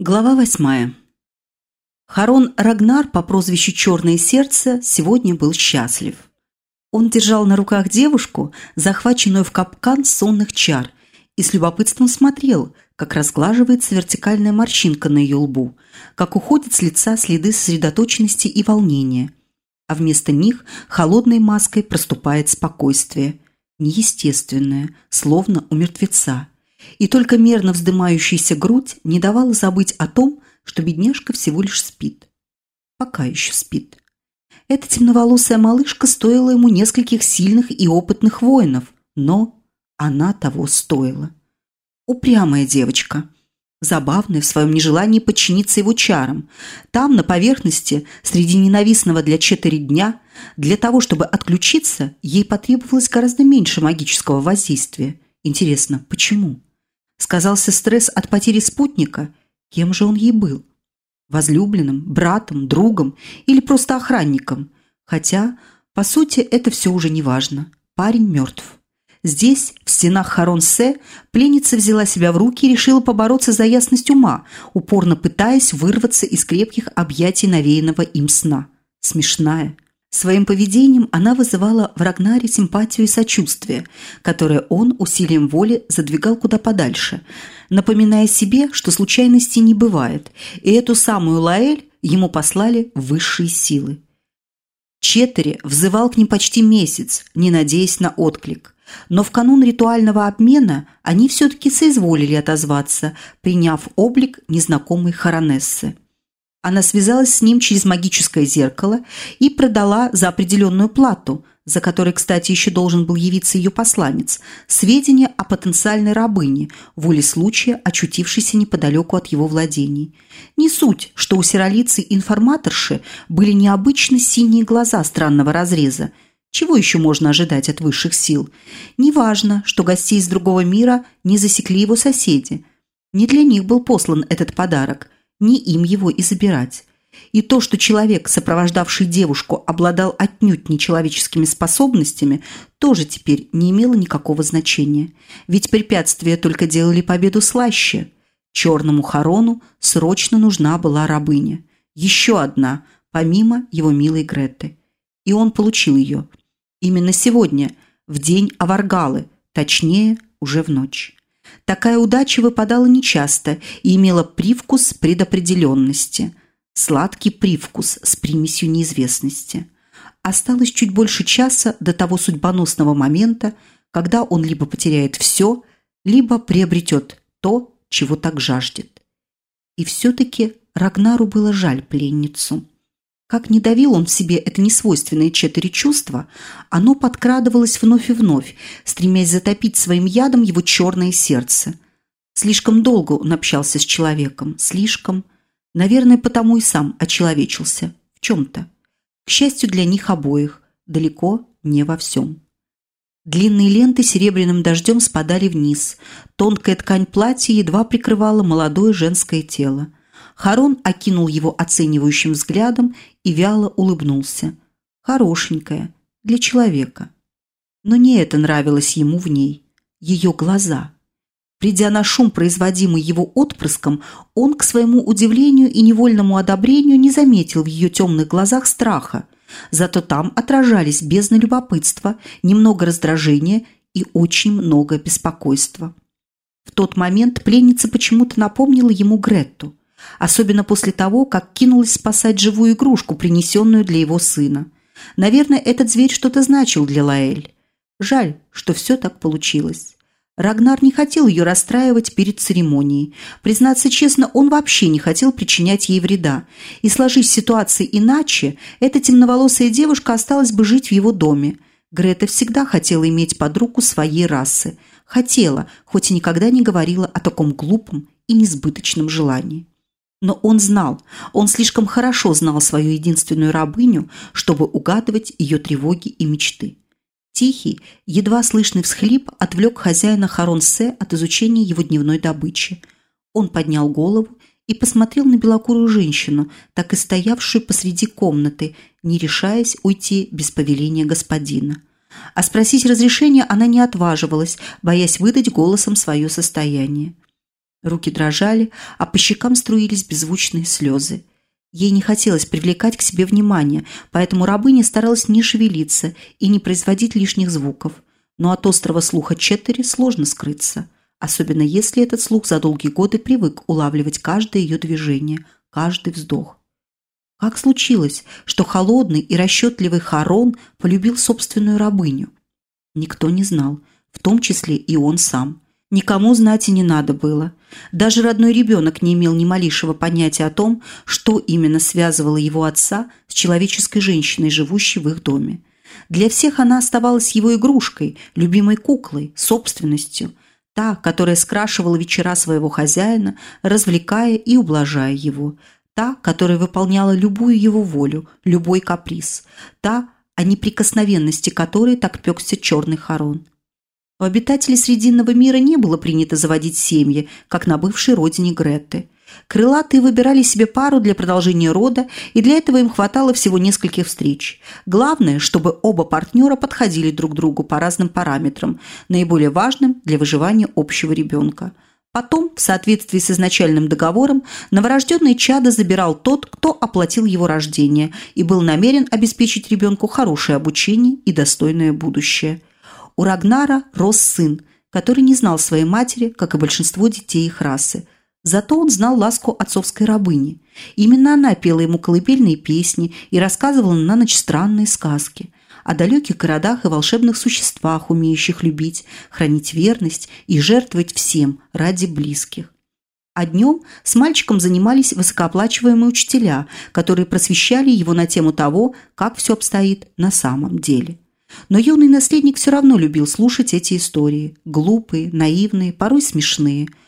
Глава восьмая. Харон Рагнар по прозвищу «Черное сердце» сегодня был счастлив. Он держал на руках девушку, захваченную в капкан сонных чар, и с любопытством смотрел, как разглаживается вертикальная морщинка на ее лбу, как уходят с лица следы сосредоточенности и волнения, а вместо них холодной маской проступает спокойствие, неестественное, словно у мертвеца – и только мерно вздымающаяся грудь не давала забыть о том, что бедняжка всего лишь спит. Пока еще спит. Эта темноволосая малышка стоила ему нескольких сильных и опытных воинов, но она того стоила. Упрямая девочка, забавная в своем нежелании подчиниться его чарам. Там, на поверхности, среди ненавистного для четыре дня, для того, чтобы отключиться, ей потребовалось гораздо меньше магического воздействия. Интересно, почему? Сказался стресс от потери спутника? Кем же он ей был? Возлюбленным, братом, другом или просто охранником? Хотя, по сути, это все уже не важно. Парень мертв. Здесь, в стенах Харонсе, пленница взяла себя в руки и решила побороться за ясность ума, упорно пытаясь вырваться из крепких объятий навеянного им сна. Смешная, Своим поведением она вызывала в Рагнаре симпатию и сочувствие, которое он усилием воли задвигал куда подальше, напоминая себе, что случайностей не бывает, и эту самую Лаэль ему послали высшие силы. Четыре взывал к ним почти месяц, не надеясь на отклик. Но в канун ритуального обмена они все-таки соизволили отозваться, приняв облик незнакомой Харонессы. Она связалась с ним через магическое зеркало и продала за определенную плату, за которой, кстати, еще должен был явиться ее посланец, сведения о потенциальной рабыне, воле случая, очутившейся неподалеку от его владений. Не суть, что у сиролицы информаторши были необычно синие глаза странного разреза. Чего еще можно ожидать от высших сил? Неважно, что гостей из другого мира не засекли его соседи. Не для них был послан этот подарок не им его и забирать. И то, что человек, сопровождавший девушку, обладал отнюдь нечеловеческими способностями, тоже теперь не имело никакого значения. Ведь препятствия только делали победу слаще. Черному Харону срочно нужна была рабыня. Еще одна, помимо его милой Греты. И он получил ее. Именно сегодня, в день Аваргалы, точнее, уже в ночь. Такая удача выпадала нечасто и имела привкус предопределенности. Сладкий привкус с примесью неизвестности. Осталось чуть больше часа до того судьбоносного момента, когда он либо потеряет все, либо приобретет то, чего так жаждет. И все-таки Рагнару было жаль пленницу. Как не давил он в себе это несвойственное четыре чувства, оно подкрадывалось вновь и вновь, стремясь затопить своим ядом его черное сердце. Слишком долго он общался с человеком, слишком. Наверное, потому и сам очеловечился. В чем-то. К счастью для них обоих, далеко не во всем. Длинные ленты серебряным дождем спадали вниз. Тонкая ткань платья едва прикрывала молодое женское тело. Харон окинул его оценивающим взглядом и вяло улыбнулся. Хорошенькая, для человека. Но не это нравилось ему в ней. Ее глаза. Придя на шум, производимый его отпрыском, он, к своему удивлению и невольному одобрению, не заметил в ее темных глазах страха. Зато там отражались бездна любопытства, немного раздражения и очень много беспокойства. В тот момент пленница почему-то напомнила ему Гретту особенно после того, как кинулась спасать живую игрушку, принесенную для его сына. Наверное, этот зверь что-то значил для Лаэль. Жаль, что все так получилось. Рагнар не хотел ее расстраивать перед церемонией. Признаться честно, он вообще не хотел причинять ей вреда. И сложись ситуация иначе, эта темноволосая девушка осталась бы жить в его доме. Грета всегда хотела иметь под руку своей расы. Хотела, хоть и никогда не говорила о таком глупом и несбыточном желании. Но он знал, он слишком хорошо знал свою единственную рабыню, чтобы угадывать ее тревоги и мечты. Тихий, едва слышный всхлип отвлек хозяина Харонсе от изучения его дневной добычи. Он поднял голову и посмотрел на белокурую женщину, так и стоявшую посреди комнаты, не решаясь уйти без повеления господина. А спросить разрешения она не отваживалась, боясь выдать голосом свое состояние. Руки дрожали, а по щекам струились беззвучные слезы. Ей не хотелось привлекать к себе внимание, поэтому рабыня старалась не шевелиться и не производить лишних звуков. Но от острого слуха Четтери сложно скрыться, особенно если этот слух за долгие годы привык улавливать каждое ее движение, каждый вздох. Как случилось, что холодный и расчетливый Харон полюбил собственную рабыню? Никто не знал, в том числе и он сам. Никому знать и не надо было. Даже родной ребенок не имел ни малейшего понятия о том, что именно связывало его отца с человеческой женщиной, живущей в их доме. Для всех она оставалась его игрушкой, любимой куклой, собственностью, та, которая скрашивала вечера своего хозяина, развлекая и ублажая его, та, которая выполняла любую его волю, любой каприз, та, о неприкосновенности которой так пекся черный хорон. У обитателей Срединного мира не было принято заводить семьи, как на бывшей родине Гретты. Крылатые выбирали себе пару для продолжения рода, и для этого им хватало всего нескольких встреч. Главное, чтобы оба партнера подходили друг другу по разным параметрам, наиболее важным для выживания общего ребенка. Потом, в соответствии с изначальным договором, новорожденный чадо забирал тот, кто оплатил его рождение и был намерен обеспечить ребенку хорошее обучение и достойное будущее. У Рагнара рос сын, который не знал своей матери, как и большинство детей их расы – Зато он знал ласку отцовской рабыни. Именно она пела ему колыбельные песни и рассказывала на ночь странные сказки о далеких городах и волшебных существах, умеющих любить, хранить верность и жертвовать всем ради близких. А днем с мальчиком занимались высокооплачиваемые учителя, которые просвещали его на тему того, как все обстоит на самом деле. Но юный наследник все равно любил слушать эти истории. Глупые, наивные, порой смешные –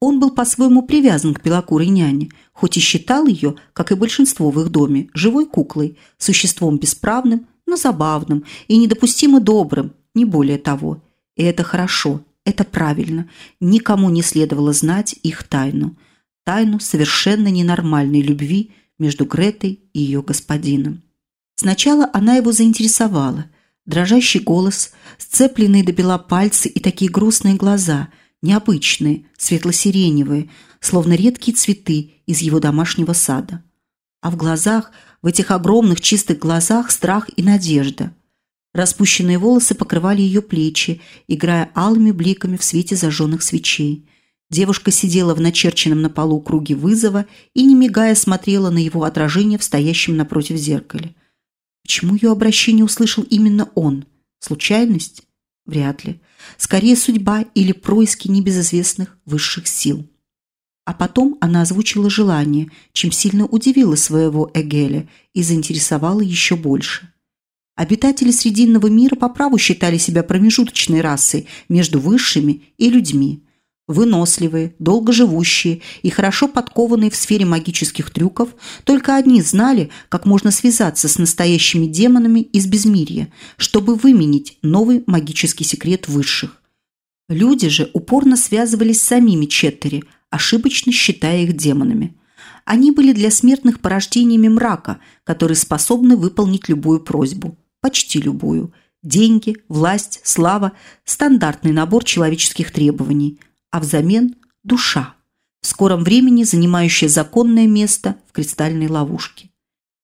он был по-своему привязан к белокурой няне, хоть и считал ее, как и большинство в их доме, живой куклой, существом бесправным, но забавным и недопустимо добрым, не более того. И это хорошо, это правильно. Никому не следовало знать их тайну. Тайну совершенно ненормальной любви между Гретой и ее господином. Сначала она его заинтересовала. Дрожащий голос, сцепленные до бела пальцы и такие грустные глаза – необычные, светло-сиреневые, словно редкие цветы из его домашнего сада. А в глазах, в этих огромных чистых глазах страх и надежда. Распущенные волосы покрывали ее плечи, играя алыми бликами в свете зажженных свечей. Девушка сидела в начерченном на полу круге вызова и, не мигая, смотрела на его отражение в стоящем напротив зеркале. Почему ее обращение услышал именно он? Случайность? Вряд ли. Скорее судьба или происки небезызвестных высших сил. А потом она озвучила желание, чем сильно удивила своего Эгеля и заинтересовала еще больше. Обитатели Срединного мира по праву считали себя промежуточной расой между высшими и людьми – Выносливые, долгоживущие и хорошо подкованные в сфере магических трюков, только одни знали, как можно связаться с настоящими демонами из безмирья, чтобы выменить новый магический секрет высших. Люди же упорно связывались с самими Четтери, ошибочно считая их демонами. Они были для смертных порождениями мрака, которые способны выполнить любую просьбу, почти любую – Деньги, власть, слава – стандартный набор человеческих требований – а взамен – душа, в скором времени занимающая законное место в кристальной ловушке.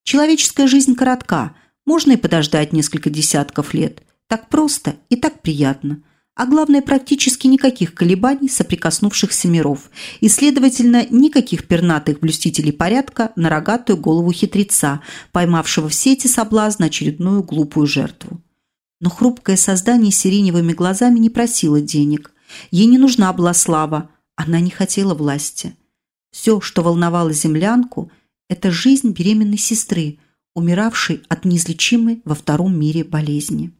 Человеческая жизнь коротка, можно и подождать несколько десятков лет. Так просто и так приятно. А главное, практически никаких колебаний соприкоснувшихся миров и, следовательно, никаких пернатых блюстителей порядка на рогатую голову хитреца, поймавшего в сети соблазна очередную глупую жертву. Но хрупкое создание сиреневыми глазами не просило денег. Ей не нужна была слава, она не хотела власти. Все, что волновало землянку, это жизнь беременной сестры, умиравшей от неизлечимой во втором мире болезни.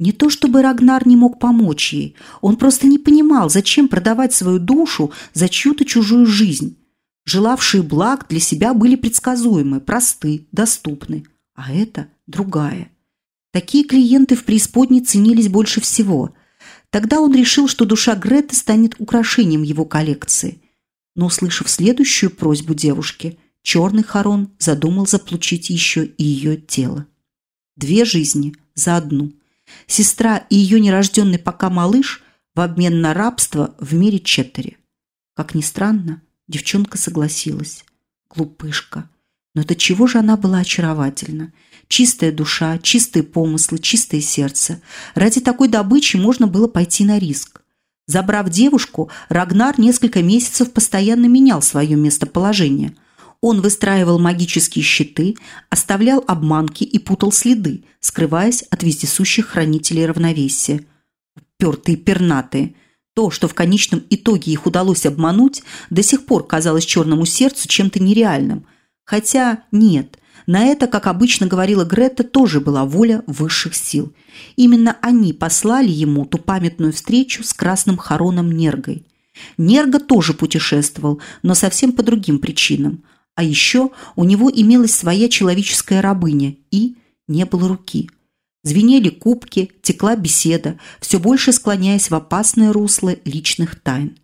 Не то чтобы Рагнар не мог помочь ей, он просто не понимал, зачем продавать свою душу за чью-то чужую жизнь. Желавшие благ для себя были предсказуемы, просты, доступны, а это другая. Такие клиенты в преисподней ценились больше всего – Тогда он решил, что душа Греты станет украшением его коллекции. Но, услышав следующую просьбу девушки, черный Харон задумал заполучить еще и ее тело. Две жизни за одну. Сестра и ее нерожденный пока малыш в обмен на рабство в мире Четтери. Как ни странно, девчонка согласилась. Глупышка. Но это чего же она была очаровательна? Чистая душа, чистые помыслы, чистое сердце. Ради такой добычи можно было пойти на риск. Забрав девушку, Рагнар несколько месяцев постоянно менял свое местоположение. Он выстраивал магические щиты, оставлял обманки и путал следы, скрываясь от вездесущих хранителей равновесия. Пертые пернатые. То, что в конечном итоге их удалось обмануть, до сих пор казалось черному сердцу чем-то нереальным. Хотя нет – на это, как обычно говорила Грета, тоже была воля высших сил. Именно они послали ему ту памятную встречу с красным хороном Нергой. Нерга тоже путешествовал, но совсем по другим причинам. А еще у него имелась своя человеческая рабыня и не было руки. Звенели кубки, текла беседа, все больше склоняясь в опасное русло личных тайн.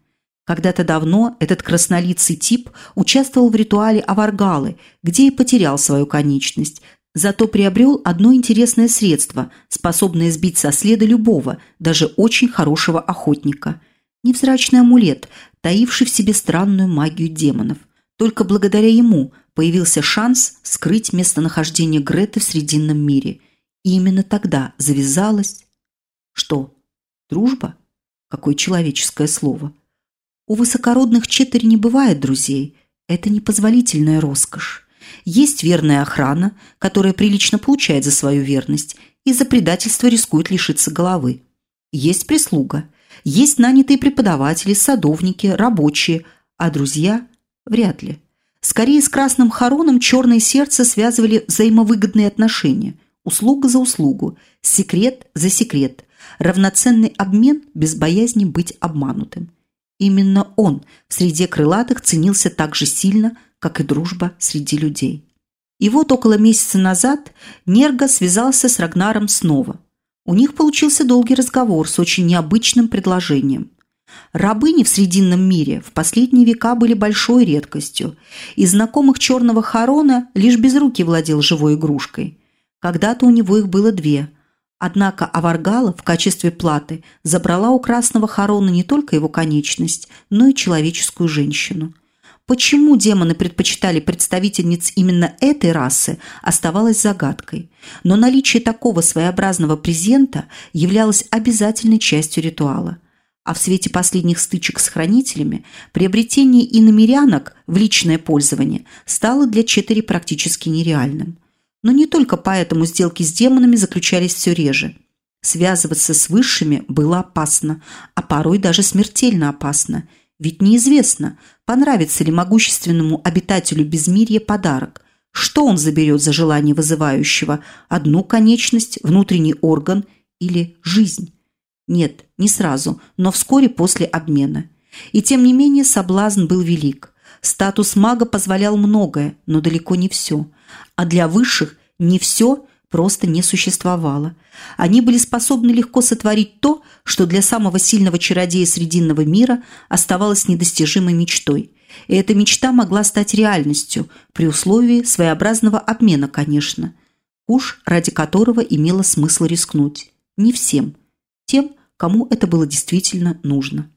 Когда-то давно этот краснолицый тип участвовал в ритуале Аваргалы, где и потерял свою конечность, зато приобрел одно интересное средство, способное сбить со следа любого, даже очень хорошего охотника. Невзрачный амулет, таивший в себе странную магию демонов. Только благодаря ему появился шанс скрыть местонахождение Греты в Срединном мире. И именно тогда завязалась... Что? Дружба? Какое человеческое слово. У высокородных четыре не бывает друзей. Это непозволительная роскошь. Есть верная охрана, которая прилично получает за свою верность и за предательство рискует лишиться головы. Есть прислуга. Есть нанятые преподаватели, садовники, рабочие, а друзья – вряд ли. Скорее, с красным хороном черное сердце связывали взаимовыгодные отношения. Услуга за услугу, секрет за секрет, равноценный обмен без боязни быть обманутым. Именно он в среде крылатых ценился так же сильно, как и дружба среди людей. И вот около месяца назад Нерга связался с Рагнаром снова. У них получился долгий разговор с очень необычным предложением. Рабыни в Срединном мире в последние века были большой редкостью. Из знакомых черного Харона лишь без руки владел живой игрушкой. Когда-то у него их было две – Однако Аваргала в качестве платы забрала у Красного Харона не только его конечность, но и человеческую женщину. Почему демоны предпочитали представительниц именно этой расы, оставалось загадкой. Но наличие такого своеобразного презента являлось обязательной частью ритуала. А в свете последних стычек с хранителями приобретение иномерянок в личное пользование стало для Четыре практически нереальным. Но не только поэтому сделки с демонами заключались все реже. Связываться с высшими было опасно, а порой даже смертельно опасно. Ведь неизвестно, понравится ли могущественному обитателю безмирья подарок. Что он заберет за желание вызывающего? Одну конечность, внутренний орган или жизнь? Нет, не сразу, но вскоре после обмена. И тем не менее соблазн был велик. Статус мага позволял многое, но далеко не все – а для высших не все просто не существовало. Они были способны легко сотворить то, что для самого сильного чародея Срединного мира оставалось недостижимой мечтой. И эта мечта могла стать реальностью, при условии своеобразного обмена, конечно. Уж ради которого имело смысл рискнуть. Не всем. Тем, кому это было действительно нужно.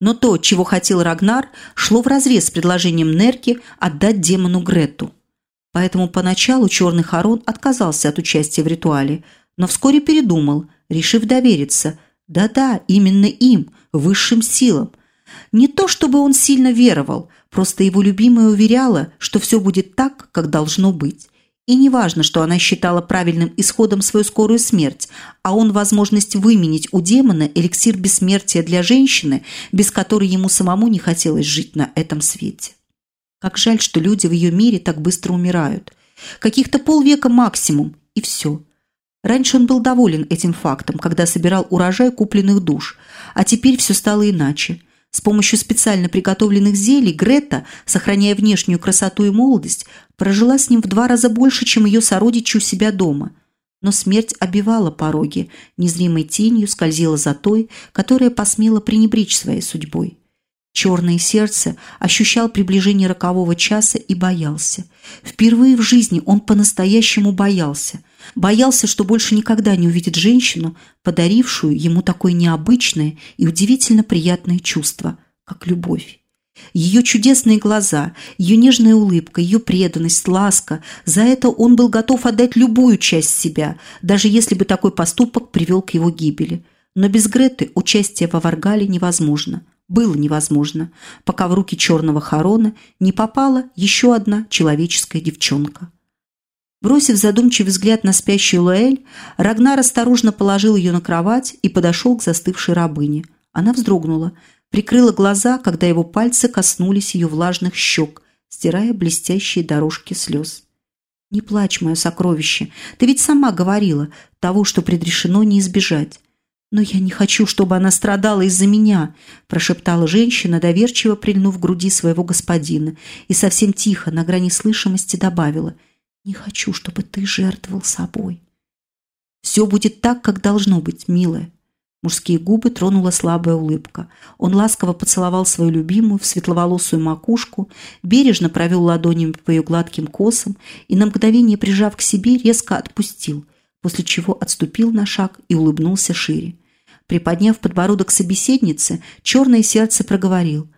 Но то, чего хотел Рагнар, шло вразрез с предложением Нерки отдать демону Грету. Поэтому поначалу Черный Харон отказался от участия в ритуале, но вскоре передумал, решив довериться. Да-да, именно им, высшим силам. Не то чтобы он сильно веровал, просто его любимая уверяла, что все будет так, как должно быть. И не важно, что она считала правильным исходом свою скорую смерть, а он возможность выменить у демона эликсир бессмертия для женщины, без которой ему самому не хотелось жить на этом свете. Как жаль, что люди в ее мире так быстро умирают. Каких-то полвека максимум, и все. Раньше он был доволен этим фактом, когда собирал урожай купленных душ, а теперь все стало иначе. С помощью специально приготовленных зелий Грета, сохраняя внешнюю красоту и молодость, прожила с ним в два раза больше, чем ее сородичи у себя дома. Но смерть обивала пороги, незримой тенью скользила за той, которая посмела пренебречь своей судьбой. Черное сердце ощущал приближение рокового часа и боялся. Впервые в жизни он по-настоящему боялся. Боялся, что больше никогда не увидит женщину, подарившую ему такое необычное и удивительно приятное чувство, как любовь. Ее чудесные глаза, ее нежная улыбка, ее преданность, ласка – за это он был готов отдать любую часть себя, даже если бы такой поступок привел к его гибели. Но без Греты участие во Варгале невозможно. Было невозможно, пока в руки черного Харона не попала еще одна человеческая девчонка. Бросив задумчивый взгляд на спящую Луэль, Рагнар осторожно положил ее на кровать и подошел к застывшей рабыне. Она вздрогнула – прикрыла глаза, когда его пальцы коснулись ее влажных щек, стирая блестящие дорожки слез. «Не плачь, мое сокровище, ты ведь сама говорила того, что предрешено не избежать». «Но я не хочу, чтобы она страдала из-за меня», прошептала женщина, доверчиво прильнув к груди своего господина, и совсем тихо, на грани слышимости, добавила «Не хочу, чтобы ты жертвовал собой». «Все будет так, как должно быть, милая. Мужские губы тронула слабая улыбка. Он ласково поцеловал свою любимую в светловолосую макушку, бережно провел ладонями по ее гладким косам и на мгновение, прижав к себе, резко отпустил, после чего отступил на шаг и улыбнулся шире. Приподняв подбородок собеседницы, черное сердце проговорил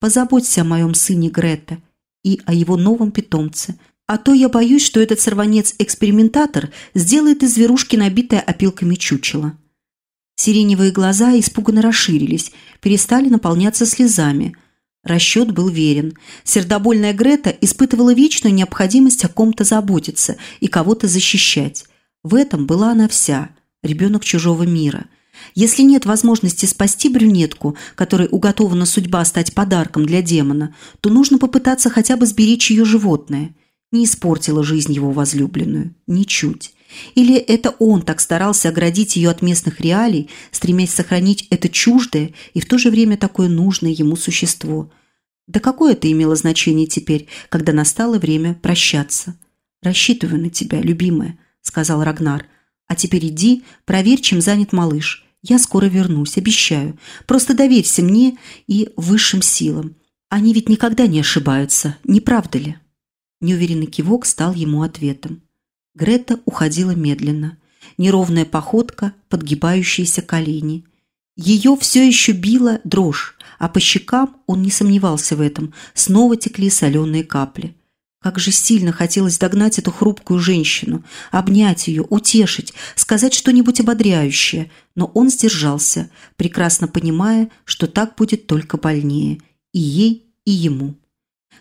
«Позаботься о моем сыне Грета и о его новом питомце, а то я боюсь, что этот сорванец-экспериментатор сделает из зверушки набитое опилками чучело». Сиреневые глаза испуганно расширились, перестали наполняться слезами. Расчет был верен. Сердобольная Грета испытывала вечную необходимость о ком-то заботиться и кого-то защищать. В этом была она вся, ребенок чужого мира. Если нет возможности спасти брюнетку, которой уготована судьба стать подарком для демона, то нужно попытаться хотя бы сберечь ее животное. Не испортила жизнь его возлюбленную. Ничуть. Или это он так старался оградить ее от местных реалий, стремясь сохранить это чуждое и в то же время такое нужное ему существо? Да какое это имело значение теперь, когда настало время прощаться? «Рассчитываю на тебя, любимая», — сказал Рагнар. «А теперь иди, проверь, чем занят малыш. Я скоро вернусь, обещаю. Просто доверься мне и высшим силам. Они ведь никогда не ошибаются, не правда ли?» Неуверенный кивок стал ему ответом. Грета уходила медленно. Неровная походка, подгибающиеся колени. Ее все еще била дрожь, а по щекам, он не сомневался в этом, снова текли соленые капли. Как же сильно хотелось догнать эту хрупкую женщину, обнять ее, утешить, сказать что-нибудь ободряющее, но он сдержался, прекрасно понимая, что так будет только больнее и ей, и ему.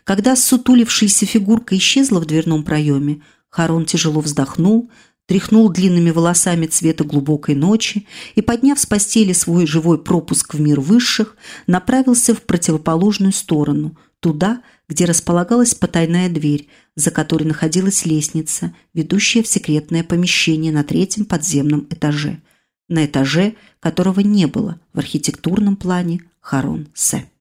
Когда сутулившаяся фигурка исчезла в дверном проеме, Харон тяжело вздохнул, тряхнул длинными волосами цвета глубокой ночи и, подняв с постели свой живой пропуск в мир высших, направился в противоположную сторону, туда, где располагалась потайная дверь, за которой находилась лестница, ведущая в секретное помещение на третьем подземном этаже, на этаже которого не было в архитектурном плане Харон-Се.